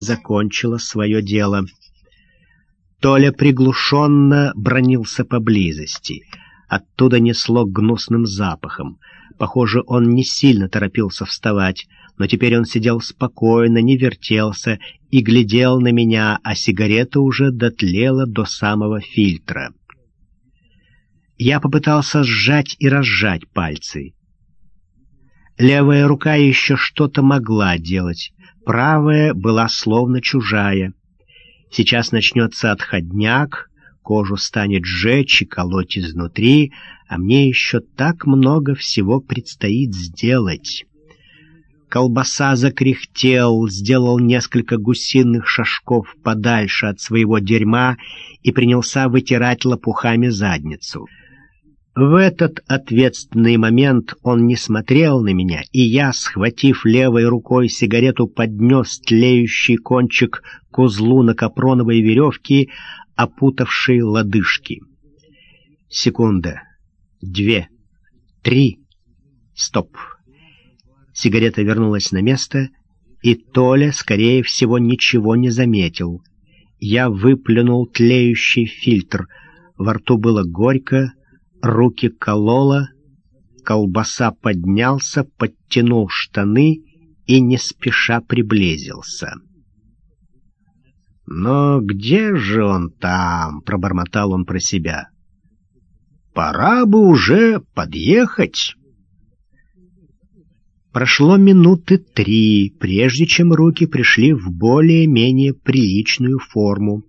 закончила свое дело. Толя приглушенно бронился поблизости. Оттуда несло гнусным запахом. Похоже, он не сильно торопился вставать, но теперь он сидел спокойно, не вертелся и глядел на меня, а сигарета уже дотлела до самого фильтра. Я попытался сжать и разжать пальцы. Левая рука еще что-то могла делать, правая была словно чужая. Сейчас начнется отходняк, кожу станет сжечь и колоть изнутри, а мне еще так много всего предстоит сделать. Колбаса закряхтел, сделал несколько гусиных шажков подальше от своего дерьма и принялся вытирать лопухами задницу. В этот ответственный момент он не смотрел на меня, и я, схватив левой рукой сигарету, поднес тлеющий кончик к узлу на капроновой веревке, опутавшей лодыжки. Секунда. Две. Три. Стоп. Сигарета вернулась на место, и Толя, скорее всего, ничего не заметил. Я выплюнул тлеющий фильтр. Во рту было горько, руки кололо, колбаса поднялся, подтянул штаны и не спеша приблизился. «Но где же он там?» — пробормотал он про себя. «Пора бы уже подъехать». Прошло минуты три, прежде чем руки пришли в более-менее приличную форму.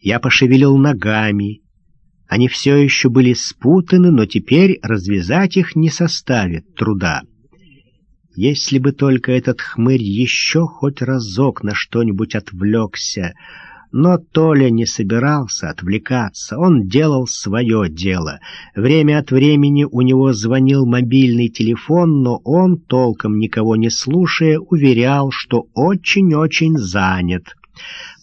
Я пошевелил ногами, они все еще были спутаны, но теперь развязать их не составит труда. Если бы только этот хмырь еще хоть разок на что-нибудь отвлекся, но Толя не собирался отвлекаться, он делал свое дело. Время от времени у него звонил мобильный телефон, но он, толком никого не слушая, уверял, что очень-очень занят.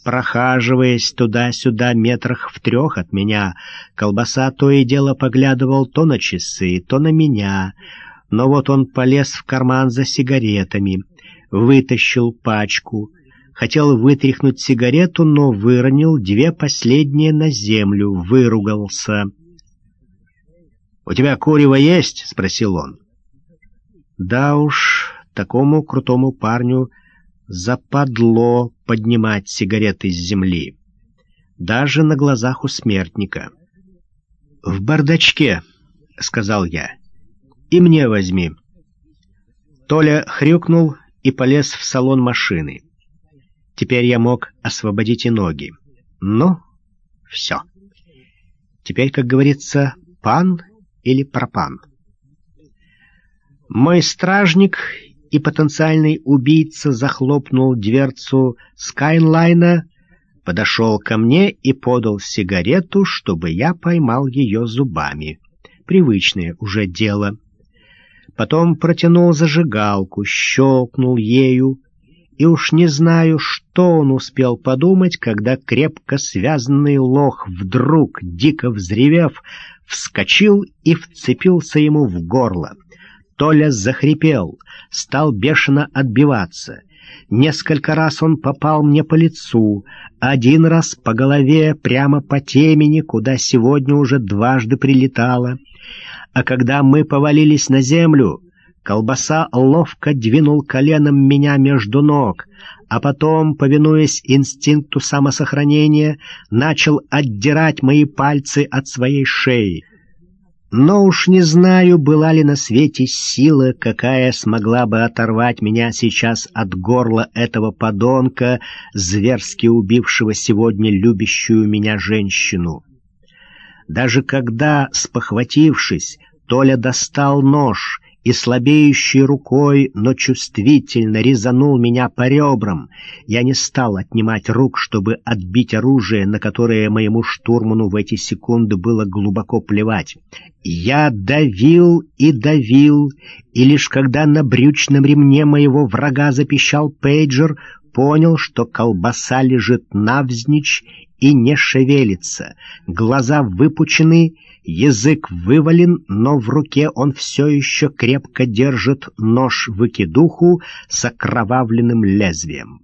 Прохаживаясь туда-сюда метрах в трех от меня, колбаса то и дело поглядывал то на часы, то на меня. Но вот он полез в карман за сигаретами, вытащил пачку, хотел вытряхнуть сигарету, но выронил две последние на землю, выругался. «У тебя курево есть?» — спросил он. «Да уж, такому крутому парню западло поднимать сигареты с земли, даже на глазах у смертника. «В бардачке», — сказал я, — «и мне возьми». Толя хрюкнул и полез в салон машины. Теперь я мог освободить и ноги. Ну, все. Теперь, как говорится, пан или пропан. Мой стражник и потенциальный убийца захлопнул дверцу Скайнлайна, подошел ко мне и подал сигарету, чтобы я поймал ее зубами. Привычное уже дело. Потом протянул зажигалку, щелкнул ею, и уж не знаю, что он успел подумать, когда крепко связанный лох вдруг, дико взревев, вскочил и вцепился ему в горло. Толя захрипел, стал бешено отбиваться. Несколько раз он попал мне по лицу, один раз по голове, прямо по темени, куда сегодня уже дважды прилетало. А когда мы повалились на землю, колбаса ловко двинул коленом меня между ног, а потом, повинуясь инстинкту самосохранения, начал отдирать мои пальцы от своей шеи. Но уж не знаю, была ли на свете сила, какая смогла бы оторвать меня сейчас от горла этого подонка, зверски убившего сегодня любящую меня женщину. Даже когда, спохватившись, Толя достал нож и слабеющей рукой, но чувствительно резанул меня по ребрам. Я не стал отнимать рук, чтобы отбить оружие, на которое моему штурману в эти секунды было глубоко плевать. Я давил и давил, и лишь когда на брючном ремне моего врага запищал пейджер, понял, что колбаса лежит навзничь и не шевелится. Глаза выпучены, язык вывален, но в руке он все еще крепко держит нож-выкидуху с окровавленным лезвием.